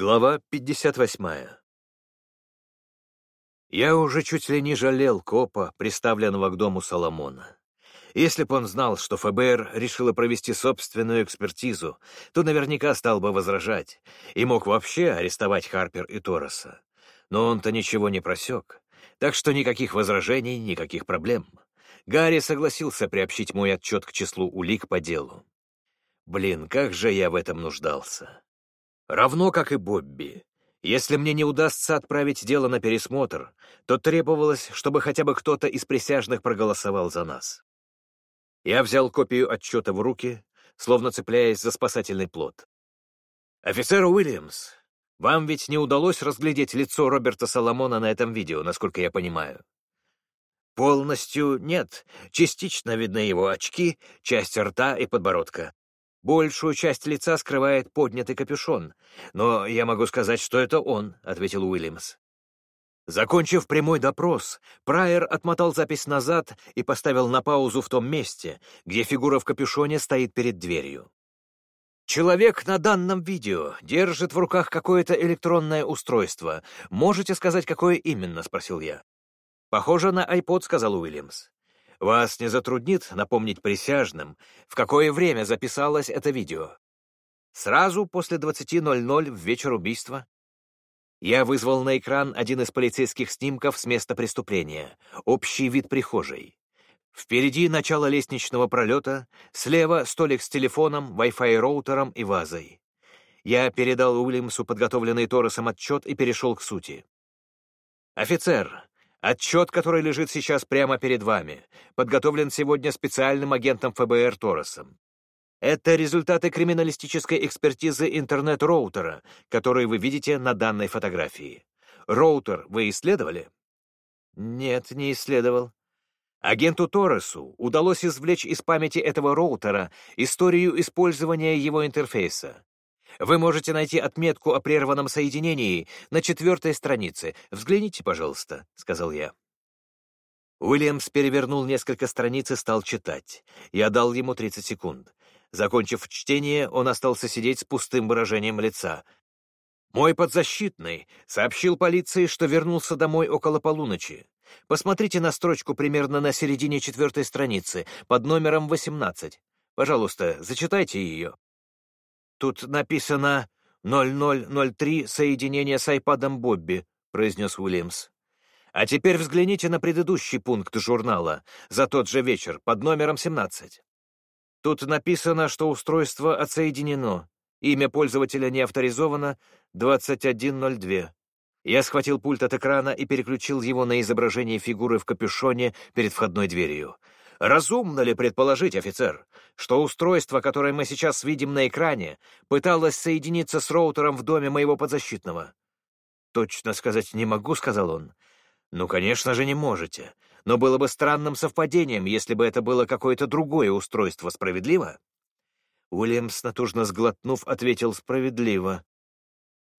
Глава 58. Я уже чуть ли не жалел копа, приставленного к дому Соломона. Если бы он знал, что ФБР решило провести собственную экспертизу, то наверняка стал бы возражать и мог вообще арестовать Харпер и Торреса. Но он-то ничего не просек, так что никаких возражений, никаких проблем. Гарри согласился приобщить мой отчет к числу улик по делу. Блин, как же я в этом нуждался. Равно как и Бобби. Если мне не удастся отправить дело на пересмотр, то требовалось, чтобы хотя бы кто-то из присяжных проголосовал за нас. Я взял копию отчета в руки, словно цепляясь за спасательный плод. «Офицер Уильямс, вам ведь не удалось разглядеть лицо Роберта Соломона на этом видео, насколько я понимаю?» «Полностью нет. Частично видны его очки, часть рта и подбородка. Большую часть лица скрывает поднятый капюшон. Но я могу сказать, что это он», — ответил Уильямс. Закончив прямой допрос, Прайер отмотал запись назад и поставил на паузу в том месте, где фигура в капюшоне стоит перед дверью. «Человек на данном видео держит в руках какое-то электронное устройство. Можете сказать, какое именно?» — спросил я. «Похоже на iPod», — сказал Уильямс. Вас не затруднит напомнить присяжным, в какое время записалось это видео? Сразу после 20.00 в вечер убийства? Я вызвал на экран один из полицейских снимков с места преступления, общий вид прихожей. Впереди начало лестничного пролета, слева столик с телефоном, Wi-Fi роутером и вазой. Я передал Уильямсу подготовленный Торресом отчет и перешел к сути. «Офицер, Отчет, который лежит сейчас прямо перед вами, подготовлен сегодня специальным агентом ФБР Торресом. Это результаты криминалистической экспертизы интернет-роутера, который вы видите на данной фотографии. Роутер вы исследовали? Нет, не исследовал. Агенту Торресу удалось извлечь из памяти этого роутера историю использования его интерфейса. Вы можете найти отметку о прерванном соединении на четвертой странице. Взгляните, пожалуйста», — сказал я. Уильямс перевернул несколько страниц и стал читать. Я дал ему 30 секунд. Закончив чтение, он остался сидеть с пустым выражением лица. «Мой подзащитный сообщил полиции, что вернулся домой около полуночи. Посмотрите на строчку примерно на середине четвертой страницы, под номером 18. Пожалуйста, зачитайте ее». «Тут написано 0003 соединение с айпадом Бобби», — произнес Уильямс. «А теперь взгляните на предыдущий пункт журнала за тот же вечер под номером 17. Тут написано, что устройство отсоединено. Имя пользователя не авторизовано 2102. Я схватил пульт от экрана и переключил его на изображение фигуры в капюшоне перед входной дверью. Разумно ли предположить, офицер, что устройство, которое мы сейчас видим на экране, пыталось соединиться с роутером в доме моего подзащитного? Точно сказать не могу, сказал он. Ну, конечно же, не можете. Но было бы странным совпадением, если бы это было какое-то другое устройство, справедливо? Уильямс, натужно сглотнув, ответил справедливо.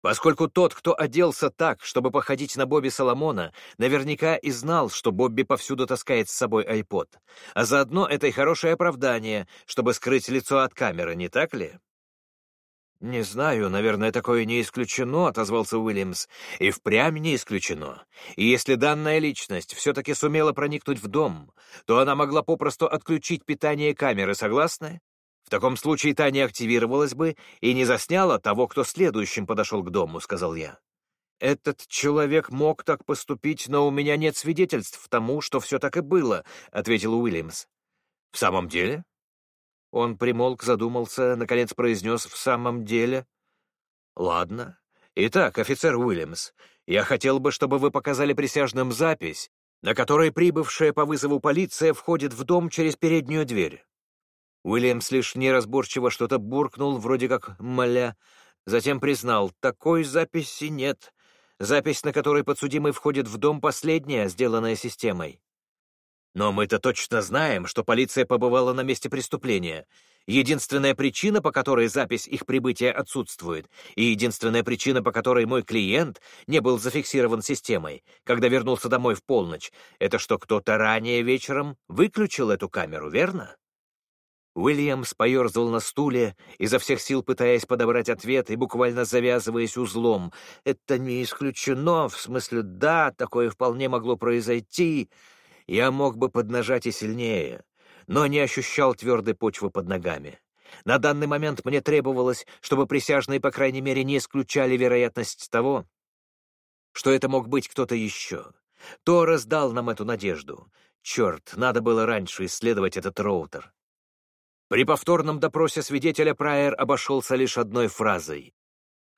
Поскольку тот, кто оделся так, чтобы походить на Бобби Соломона, наверняка и знал, что Бобби повсюду таскает с собой айпод. А заодно это и хорошее оправдание, чтобы скрыть лицо от камеры, не так ли? «Не знаю, наверное, такое не исключено», — отозвался Уильямс. «И впрямь не исключено. И если данная личность все-таки сумела проникнуть в дом, то она могла попросту отключить питание камеры, согласны? В таком случае та не активировалась бы и не засняла того, кто следующим подошел к дому, — сказал я. «Этот человек мог так поступить, но у меня нет свидетельств тому, что все так и было», — ответил Уильямс. «В самом деле?» Он примолк, задумался, наконец произнес «в самом деле». «Ладно. Итак, офицер Уильямс, я хотел бы, чтобы вы показали присяжным запись, на которой прибывшая по вызову полиция входит в дом через переднюю дверь. Уильямс лишь неразборчиво что-то буркнул, вроде как моля, затем признал, такой записи нет. Запись, на которой подсудимый входит в дом, последняя, сделанная системой. Но мы-то точно знаем, что полиция побывала на месте преступления. Единственная причина, по которой запись их прибытия отсутствует, и единственная причина, по которой мой клиент не был зафиксирован системой, когда вернулся домой в полночь, это что кто-то ранее вечером выключил эту камеру, верно? Уильямс поерзал на стуле, изо всех сил пытаясь подобрать ответ и буквально завязываясь узлом. «Это не исключено, в смысле, да, такое вполне могло произойти. Я мог бы поднажать и сильнее, но не ощущал твердой почвы под ногами. На данный момент мне требовалось, чтобы присяжные, по крайней мере, не исключали вероятность того, что это мог быть кто-то еще. Торрес дал нам эту надежду. Черт, надо было раньше исследовать этот роутер. При повторном допросе свидетеля Прайер обошелся лишь одной фразой.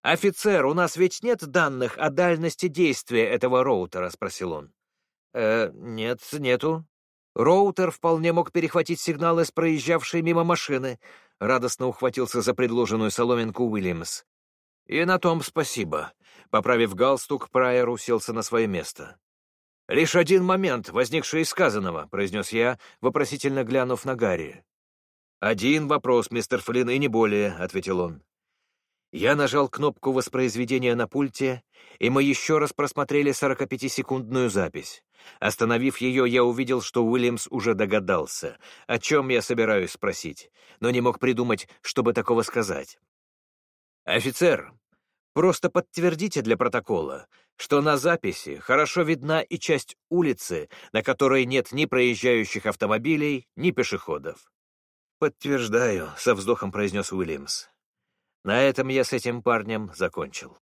«Офицер, у нас ведь нет данных о дальности действия этого роутера?» — спросил он. «Э, нет, нету. Роутер вполне мог перехватить сигналы с проезжавшей мимо машины», — радостно ухватился за предложенную соломинку Уильямс. «И на том спасибо». Поправив галстук, Прайер уселся на свое место. «Лишь один момент, возникший из сказанного», — произнес я, вопросительно глянув на Гарри. «Один вопрос, мистер Флинн, и не более», — ответил он. Я нажал кнопку воспроизведения на пульте, и мы еще раз просмотрели 45-секундную запись. Остановив ее, я увидел, что Уильямс уже догадался, о чем я собираюсь спросить, но не мог придумать, чтобы такого сказать. «Офицер, просто подтвердите для протокола, что на записи хорошо видна и часть улицы, на которой нет ни проезжающих автомобилей, ни пешеходов. «Подтверждаю», — со вздохом произнес Уильямс. На этом я с этим парнем закончил.